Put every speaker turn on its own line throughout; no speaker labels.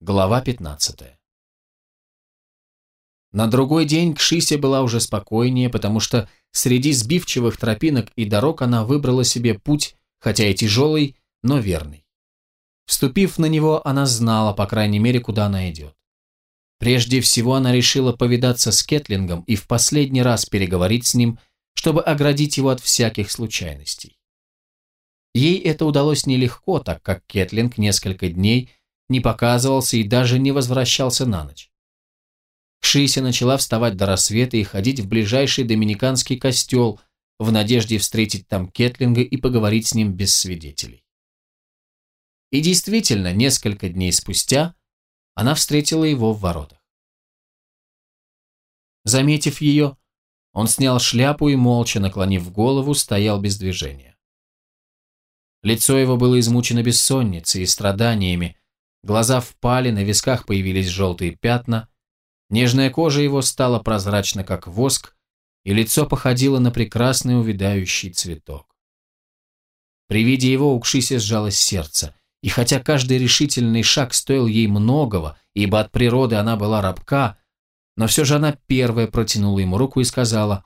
Глава 15. На другой день Кшисе была уже спокойнее, потому что среди сбивчивых тропинок и дорог она выбрала себе путь, хотя и тяжелый, но верный. Вступив на него, она знала, по крайней мере, куда она идет. Прежде всего она решила повидаться с Кетлингом и в последний раз переговорить с ним, чтобы оградить его от всяких случайностей. Ей это удалось нелегко, так как Кетлинг несколько дней не показывался и даже не возвращался на ночь. Кшися начала вставать до рассвета и ходить в ближайший доминиканский костел в надежде встретить там Кетлинга и поговорить с ним без свидетелей. И действительно, несколько дней спустя она встретила его в воротах. Заметив ее, он снял шляпу и, молча наклонив голову, стоял без движения. Лицо его было измучено бессонницей и страданиями, глаза впали, на висках появились желтые пятна, нежная кожа его стала прозрачна, как воск, и лицо походило на прекрасный увядающий цветок. При виде его у Кшиси сжалось сердце, и хотя каждый решительный шаг стоил ей многого, ибо от природы она была рабка, но все же она первая протянула ему руку и сказала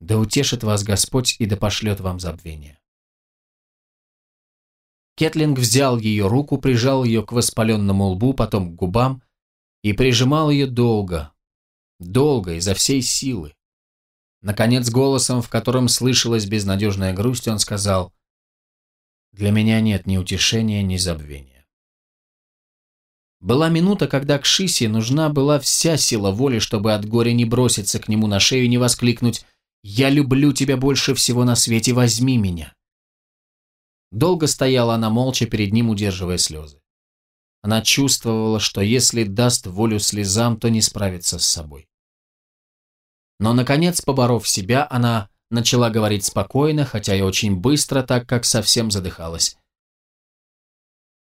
«Да утешит вас Господь и да пошлет вам забвение». Кетлинг взял ее руку, прижал ее к воспаленному лбу, потом к губам и прижимал ее долго, долго, изо всей силы. Наконец, голосом, в котором слышалась безнадежная грусть, он сказал «Для меня нет ни утешения, ни забвения». Была минута, когда к Шисе нужна была вся сила воли, чтобы от горя не броситься к нему на шею и не воскликнуть «Я люблю тебя больше всего на свете, возьми меня». Долго стояла она молча перед ним, удерживая слезы. Она чувствовала, что если даст волю слезам, то не справится с собой. Но, наконец, поборов себя, она начала говорить спокойно, хотя и очень быстро, так как совсем задыхалась.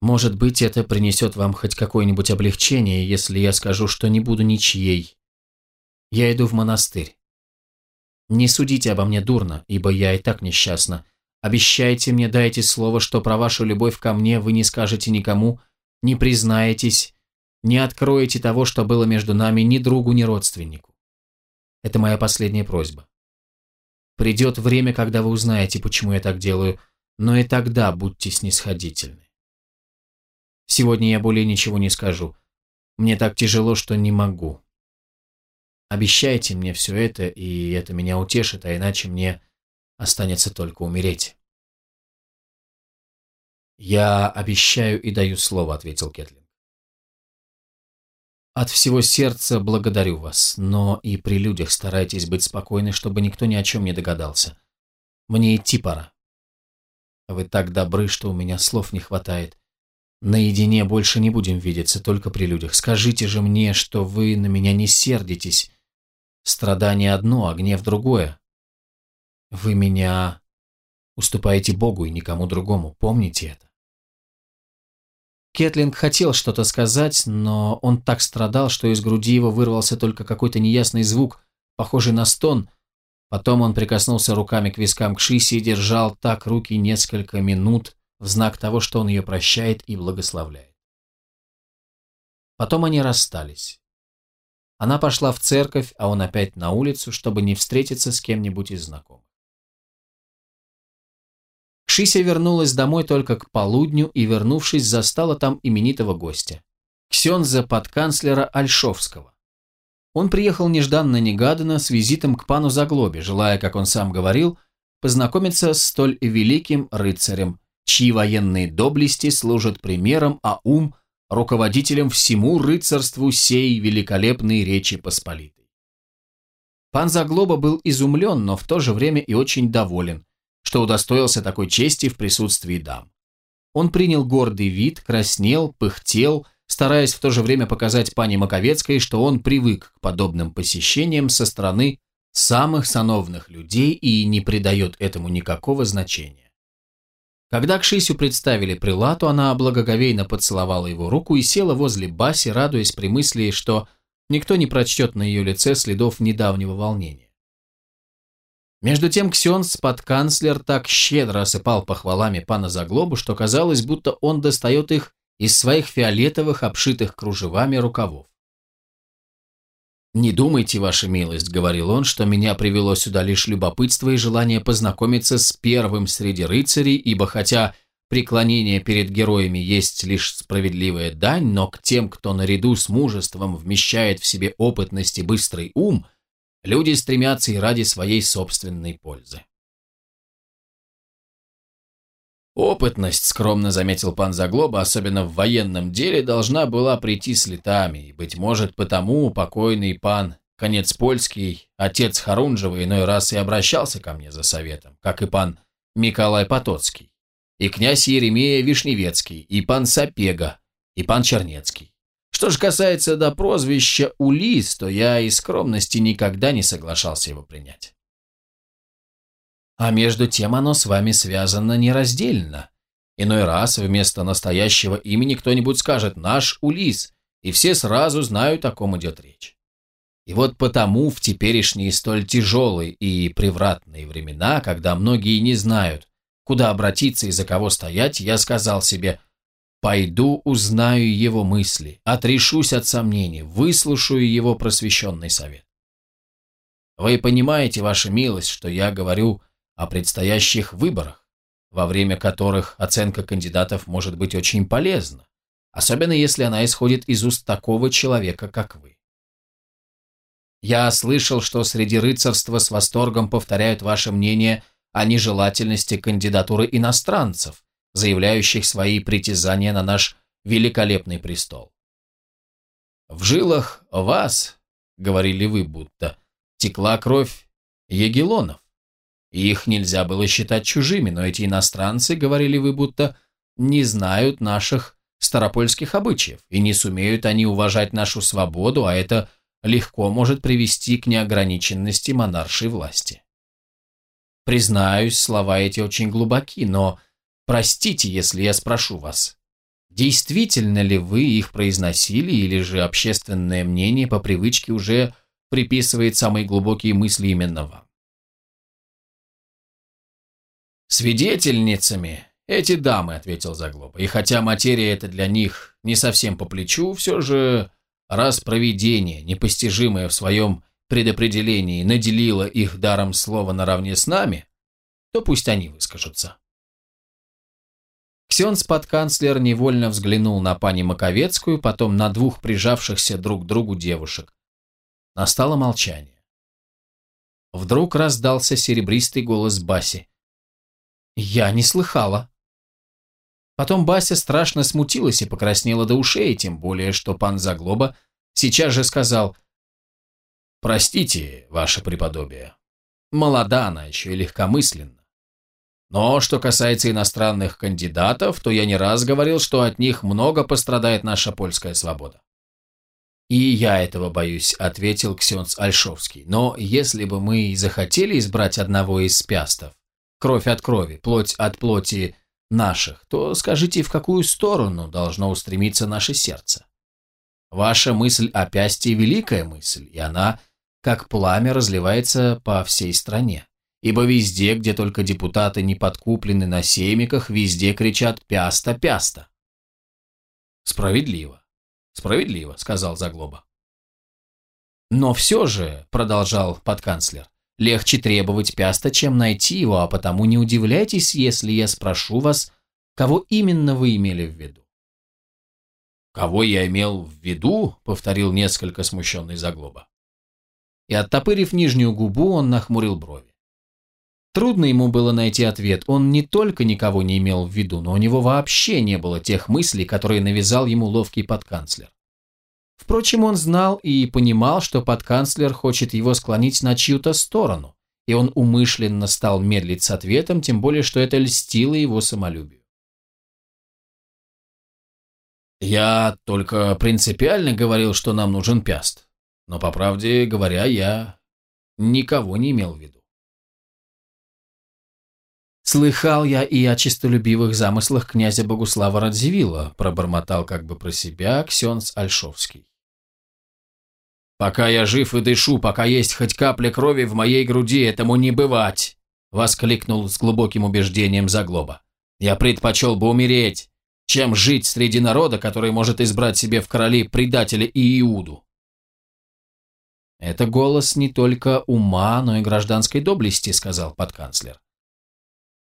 «Может быть, это принесет вам хоть какое-нибудь облегчение, если я скажу, что не буду ничьей. Я иду в монастырь. Не судите обо мне дурно, ибо я и так несчастна, Обещайте мне, дайте слово, что про вашу любовь ко мне вы не скажете никому, не признаетесь, не откроете того, что было между нами ни другу, ни родственнику. Это моя последняя просьба. Придет время, когда вы узнаете, почему я так делаю, но и тогда будьте снисходительны. Сегодня я более ничего не скажу. Мне так тяжело, что не могу. Обещайте мне все это, и это меня утешит, а иначе мне останется только умереть. «Я обещаю и даю слово», — ответил Кетлинг. «От всего сердца благодарю вас, но и при людях старайтесь быть спокойны, чтобы никто ни о чем не догадался. Мне идти пора. Вы так добры, что у меня слов не хватает. Наедине больше не будем видеться, только при людях. Скажите же мне, что вы на меня не сердитесь. Страдание одно, а гнев другое. Вы меня уступаете Богу и никому другому, помните это. Кетлинг хотел что-то сказать, но он так страдал, что из груди его вырвался только какой-то неясный звук, похожий на стон. Потом он прикоснулся руками к вискам к Шисе и держал так руки несколько минут в знак того, что он ее прощает и благословляет. Потом они расстались. Она пошла в церковь, а он опять на улицу, чтобы не встретиться с кем-нибудь из знакомых. Шися вернулась домой только к полудню и, вернувшись, застала там именитого гостя. Ксенза подканцлера Альшовского. Он приехал нежданно-негаданно с визитом к пану Заглобе, желая, как он сам говорил, познакомиться с столь великим рыцарем, чьи военные доблести служат примером, а ум – руководителем всему рыцарству сей великолепной Речи Посполитой. Пан Заглоба был изумлен, но в то же время и очень доволен, что удостоился такой чести в присутствии дам. Он принял гордый вид, краснел, пыхтел, стараясь в то же время показать пане Маковецкой, что он привык к подобным посещениям со стороны самых сановных людей и не придает этому никакого значения. Когда к Шисю представили прилату, она благоговейно поцеловала его руку и села возле Баси, радуясь при мысли, что никто не прочтет на ее лице следов недавнего волнения. Между тем Ксенс подканцлер так щедро осыпал похвалами пана Заглобу, что казалось, будто он достает их из своих фиолетовых, обшитых кружевами рукавов. «Не думайте, ваша милость», — говорил он, — «что меня привело сюда лишь любопытство и желание познакомиться с первым среди рыцарей, ибо хотя преклонение перед героями есть лишь справедливая дань, но к тем, кто наряду с мужеством вмещает в себе опытность и быстрый ум, люди стремятся и ради своей собственной пользы». Опытность, скромно заметил пан Заглоба, особенно в военном деле, должна была прийти с летами, и, быть может, потому покойный пан Конец Польский, отец Харунжева, иной раз и обращался ко мне за советом, как и пан Николай Потоцкий, и князь Еремея Вишневецкий, и пан Сапега, и пан Чернецкий. Что же касается до прозвища Улис, то я из скромности никогда не соглашался его принять. А между тем оно с вами связано нераздельно. Иной раз вместо настоящего имени кто-нибудь скажет «наш Улис», и все сразу знают, о ком идет речь. И вот потому в теперешние столь тяжелые и превратные времена, когда многие не знают, куда обратиться и за кого стоять, я сказал себе «пойду узнаю его мысли, отрешусь от сомнений, выслушаю его просвещенный совет». Вы понимаете, ваша милость, что я говорю о предстоящих выборах, во время которых оценка кандидатов может быть очень полезна, особенно если она исходит из уст такого человека, как вы. Я слышал, что среди рыцарства с восторгом повторяют ваше мнение о нежелательности кандидатуры иностранцев, заявляющих свои притязания на наш великолепный престол. В жилах вас, говорили вы будто, текла кровь егелонов. Их нельзя было считать чужими, но эти иностранцы, говорили вы, будто не знают наших старопольских обычаев, и не сумеют они уважать нашу свободу, а это легко может привести к неограниченности монаршей власти. Признаюсь, слова эти очень глубоки, но простите, если я спрошу вас, действительно ли вы их произносили, или же общественное мнение по привычке уже приписывает самые глубокие мысли именно вам? «Свидетельницами эти дамы», — ответил Заглоба. «И хотя материя эта для них не совсем по плечу, все же раз провидение, непостижимое в своем предопределении, наделило их даром слова наравне с нами, то пусть они выскажутся». Ксенс-подканцлер невольно взглянул на пани Маковецкую, потом на двух прижавшихся друг к другу девушек. Настало молчание. Вдруг раздался серебристый голос Баси. «Я не слыхала». Потом Бася страшно смутилась и покраснела до ушей, тем более, что пан Заглоба сейчас же сказал «Простите, ваше преподобие, молода она еще и легкомысленна. Но что касается иностранных кандидатов, то я не раз говорил, что от них много пострадает наша польская свобода». «И я этого боюсь», — ответил Ксенц Альшовский. «Но если бы мы и захотели избрать одного из спястов, кровь от крови, плоть от плоти наших, то скажите, в какую сторону должно устремиться наше сердце? Ваша мысль о пясте – великая мысль, и она, как пламя, разливается по всей стране. Ибо везде, где только депутаты не подкуплены на семиках, везде кричат «пяста, пяста». «Справедливо, справедливо», – сказал Заглоба. «Но все же», – продолжал подканцлер, Легче требовать пяста, чем найти его, а потому не удивляйтесь, если я спрошу вас, кого именно вы имели в виду. «Кого я имел в виду?» — повторил несколько смущенный Заглоба. И оттопырив нижнюю губу, он нахмурил брови. Трудно ему было найти ответ. Он не только никого не имел в виду, но у него вообще не было тех мыслей, которые навязал ему ловкий подканцлер. Впрочем, он знал и понимал, что подканцлер хочет его склонить на чью-то сторону, и он умышленно стал медлить с ответом, тем более, что это льстило его самолюбию. «Я только принципиально говорил, что нам нужен пяст, но, по правде говоря, я никого не имел в виду. «Слыхал я и о чистолюбивых замыслах князя Богуслава Радзивилла», пробормотал как бы про себя Ксенс Альшовский. «Пока я жив и дышу, пока есть хоть капля крови в моей груди, этому не бывать!» воскликнул с глубоким убеждением Заглоба. «Я предпочел бы умереть, чем жить среди народа, который может избрать себе в короли предателя и Иуду. «Это голос не только ума, но и гражданской доблести», — сказал подканцлер.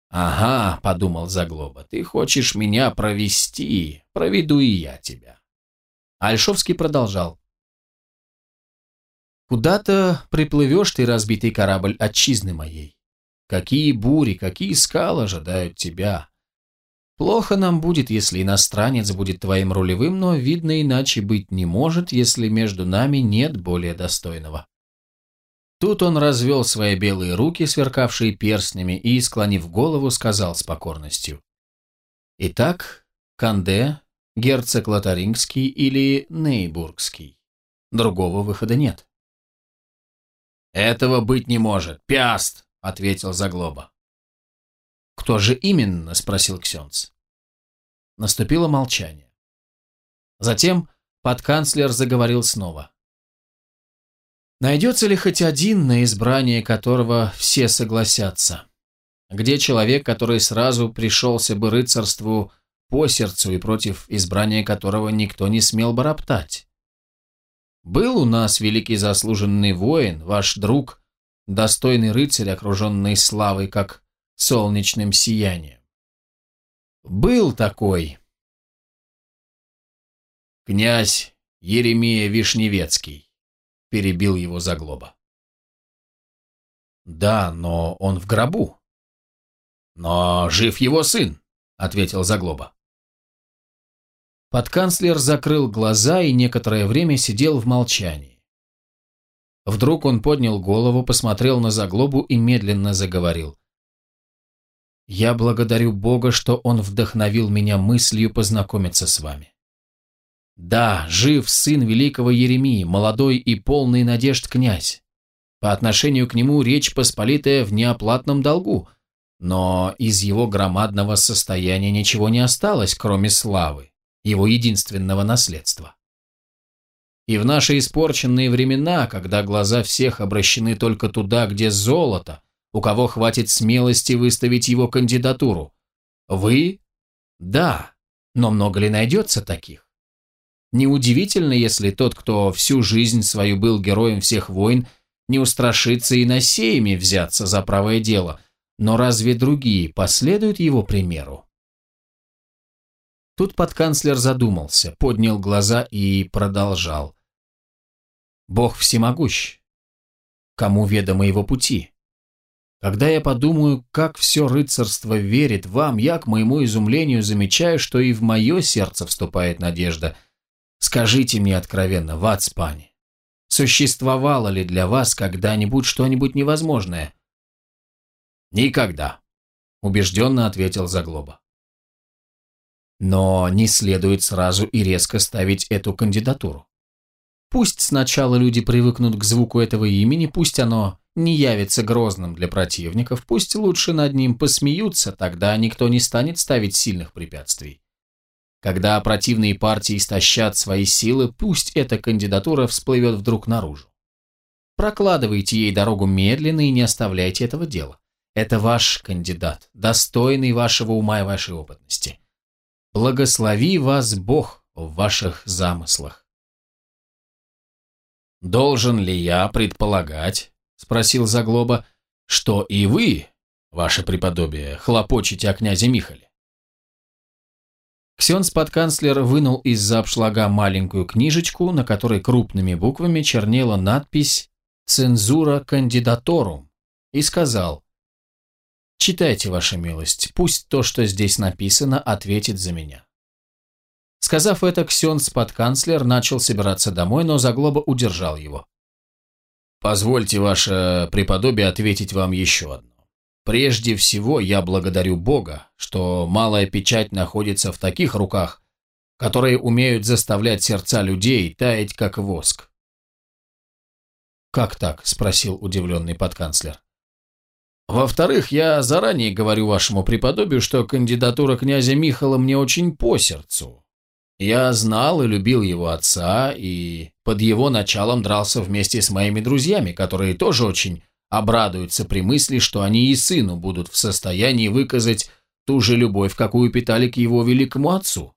«Ага», — подумал Заглоба, — «ты хочешь меня провести, проведу и я тебя». Альшовский продолжал. «Куда-то приплывешь ты, разбитый корабль отчизны моей. Какие бури, какие скалы ожидают тебя. Плохо нам будет, если иностранец будет твоим рулевым, но, видно, иначе быть не может, если между нами нет более достойного. Тут он развел свои белые руки, сверкавшие перстнями, и, склонив голову, сказал с покорностью. «Итак, Канде, герцог Лотарингский или Нейбургский. Другого выхода нет».
«Этого быть не может. Пяст!» — ответил Заглоба.
«Кто же именно?» – спросил Ксенц. Наступило молчание. Затем подканцлер заговорил снова. «Найдется ли хоть один, на избрание которого все согласятся? Где человек, который сразу пришелся бы рыцарству по сердцу и против избрания которого никто не смел бы роптать? Был у нас великий заслуженный воин, ваш друг, достойный рыцарь, окруженный славой, как солнечным сиянием. Был такой.
Князь Еремия Вишневецкий, перебил его Заглоба.
Да, но он в гробу.
Но жив его сын, ответил Заглоба.
Подканцлер закрыл глаза и некоторое время сидел в молчании. Вдруг он поднял голову, посмотрел на Заглобу и медленно заговорил. Я благодарю Бога, что Он вдохновил меня мыслью познакомиться с вами. Да, жив сын великого Еремии, молодой и полный надежд князь. По отношению к нему речь посполитая в неоплатном долгу, но из его громадного состояния ничего не осталось, кроме славы, его единственного наследства. И в наши испорченные времена, когда глаза всех обращены только туда, где золото, у кого хватит смелости выставить его кандидатуру. Вы? Да, но много ли найдется таких? Неудивительно, если тот, кто всю жизнь свою был героем всех войн, не устрашится и на сеями взяться за правое дело, но разве другие последуют его примеру? Тут подканцлер задумался, поднял глаза и продолжал. Бог всемогущ. Кому ведомы его пути? Когда я подумаю, как все рыцарство верит вам, я, к моему изумлению, замечаю, что и в мое сердце вступает надежда. Скажите мне откровенно, Вацпани, существовало ли для вас когда-нибудь что-нибудь невозможное?
Никогда, убежденно ответил Заглоба.
Но не следует сразу и резко ставить эту кандидатуру. Пусть сначала люди привыкнут к звуку этого имени, пусть оно не явится грозным для противников, пусть лучше над ним посмеются, тогда никто не станет ставить сильных препятствий. Когда противные партии истощат свои силы, пусть эта кандидатура всплывет вдруг наружу. Прокладывайте ей дорогу медленно и не оставляйте этого дела. Это ваш кандидат, достойный вашего ума и вашей опытности. Благослови вас Бог в ваших замыслах.
Должен ли я предполагать, – спросил Заглоба, – что и вы, ваше преподобие, хлопочете о князе Михале.
Ксенс-подканцлер вынул из-за обшлага маленькую книжечку, на которой крупными буквами чернела надпись «Цензура кандидаторум» и сказал «Читайте, ваша милость, пусть то, что здесь написано, ответит за меня». Сказав это, Ксенс-подканцлер начал собираться домой, но Заглоба удержал его.
Позвольте, ваше преподобие, ответить вам еще одно. Прежде всего, я благодарю Бога, что малая печать находится в таких руках, которые умеют заставлять сердца людей таять, как воск.
«Как так?» – спросил удивленный подканцлер.
«Во-вторых, я заранее говорю вашему преподобию, что кандидатура князя Михала мне очень по сердцу. Я знал и любил его отца, и под его началом дрался вместе с моими друзьями, которые тоже очень обрадуются при мысли, что они и сыну будут в состоянии выказать ту же любовь, какую питали к его великому отцу.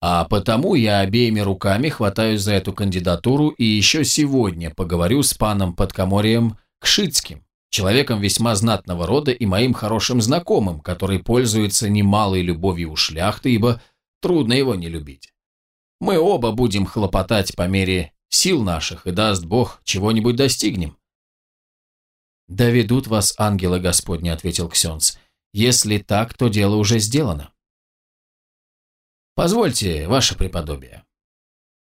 А потому я обеими руками хватаюсь за эту кандидатуру и еще сегодня поговорю с паном Подкоморием Кшицким, человеком весьма знатного рода и моим хорошим знакомым, который пользуется немалой любовью у шляхты, ибо трудно его не любить. Мы оба будем хлопотать по мере сил наших, и даст Бог, чего-нибудь достигнем.
«Доведут вас ангелы Господни», — ответил Ксенц. «Если так, то дело уже сделано».
«Позвольте, ваше преподобие.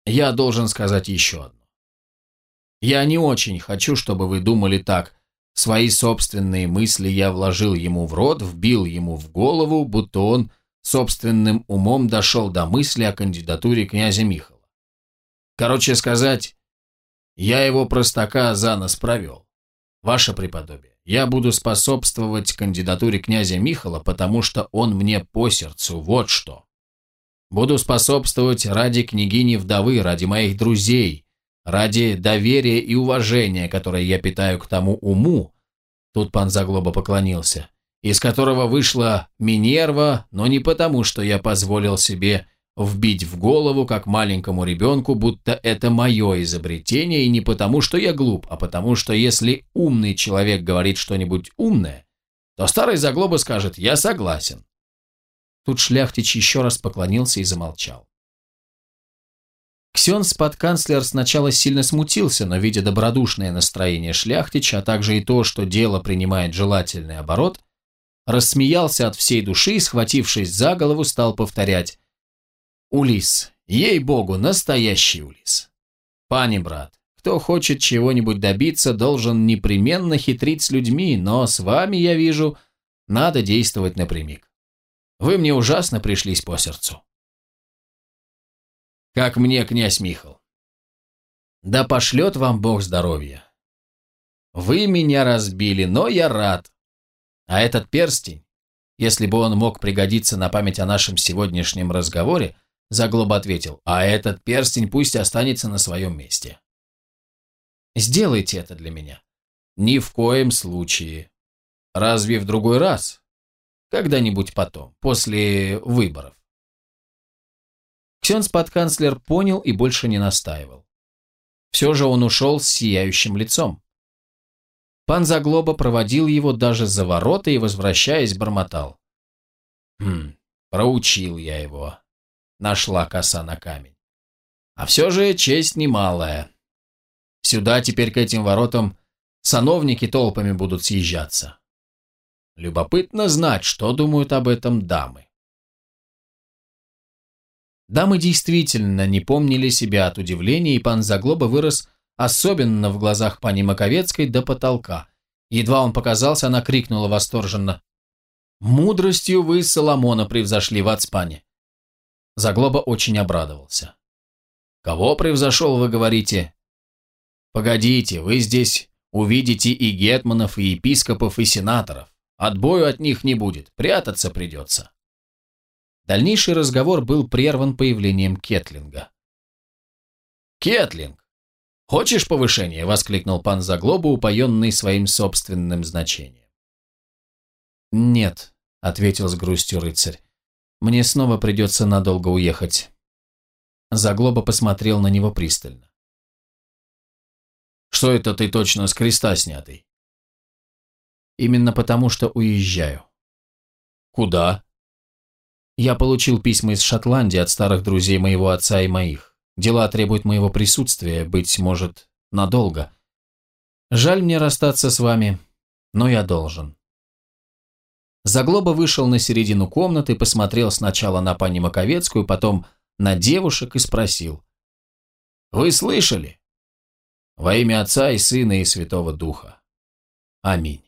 Я должен сказать еще одно. Я не очень хочу, чтобы вы думали так. Свои собственные мысли я вложил ему в рот, вбил ему в голову, будто он собственным умом дошел до мысли о кандидатуре князя Михала. Короче сказать, я его простака за нос провел. Ваше преподобие, я буду способствовать кандидатуре князя Михала, потому что он мне по сердцу, вот что. Буду способствовать ради княгини-вдовы, ради моих друзей, ради доверия и уважения, которое я питаю к тому уму, тут пан Заглоба поклонился, из которого вышла Минерва, но не потому, что я позволил себе вбить в голову, как маленькому ребенку, будто это мое изобретение, и не потому, что я глуп, а потому, что если умный человек говорит что-нибудь умное, то старый Заглоба скажет «я согласен».
Тут шляхтич еще раз поклонился и замолчал. Ксенс-подканцлер сначала сильно смутился, но, видя добродушное настроение шляхтича, а также и то, что дело принимает желательный оборот, рассмеялся от всей души и, схватившись за голову, стал повторять Улис, ей-богу, настоящий Улис. Пани, брат, кто хочет чего-нибудь добиться, должен непременно хитрить с людьми, но с вами, я вижу, надо действовать напрямик. Вы мне ужасно пришлись по сердцу.
Как мне, князь Михал.
Да пошлет вам Бог здоровья. Вы меня разбили, но я рад. А этот перстень, если бы он мог пригодиться на память о нашем сегодняшнем разговоре, Заглоба ответил, а этот перстень пусть останется на своем месте. Сделайте это для меня. Ни в коем случае. Разве в другой раз? Когда-нибудь потом, после выборов. Ксенс-подканцлер понял и больше не настаивал. Все же он ушел с сияющим лицом. Пан Заглоба проводил его даже за ворота и, возвращаясь, бормотал. «Хм, проучил я его нашла коса на камень. А все же честь немалая. Сюда теперь к этим воротам сановники толпами будут съезжаться. Любопытно знать, что думают об этом дамы. Дамы действительно не помнили себя от удивления, и пан Заглоба вырос особенно в глазах пани Маковецкой до потолка. Едва он показался, она крикнула восторженно. «Мудростью вы Соломона превзошли в Ацпане. Заглоба очень обрадовался. «Кого превзошел, вы говорите?» «Погодите, вы здесь увидите и гетманов, и епископов, и сенаторов. Отбою от них не будет, прятаться придется». Дальнейший разговор был прерван появлением Кетлинга. «Кетлинг! Хочешь повышения?» – воскликнул пан Заглоба, упоенный своим собственным значением. «Нет», – ответил с грустью рыцарь. Мне снова придется надолго уехать. Заглоба посмотрел на него пристально. Что это ты точно с креста снятый? Именно потому, что уезжаю. Куда? Я получил письма из Шотландии от старых друзей моего отца и моих. Дела требуют моего присутствия, быть может, надолго. Жаль мне расстаться с вами, но я должен. Заглоба вышел на середину комнаты, посмотрел сначала на пани Маковецкую, потом на девушек и спросил. «Вы слышали? Во имя Отца и Сына и Святого Духа. Аминь».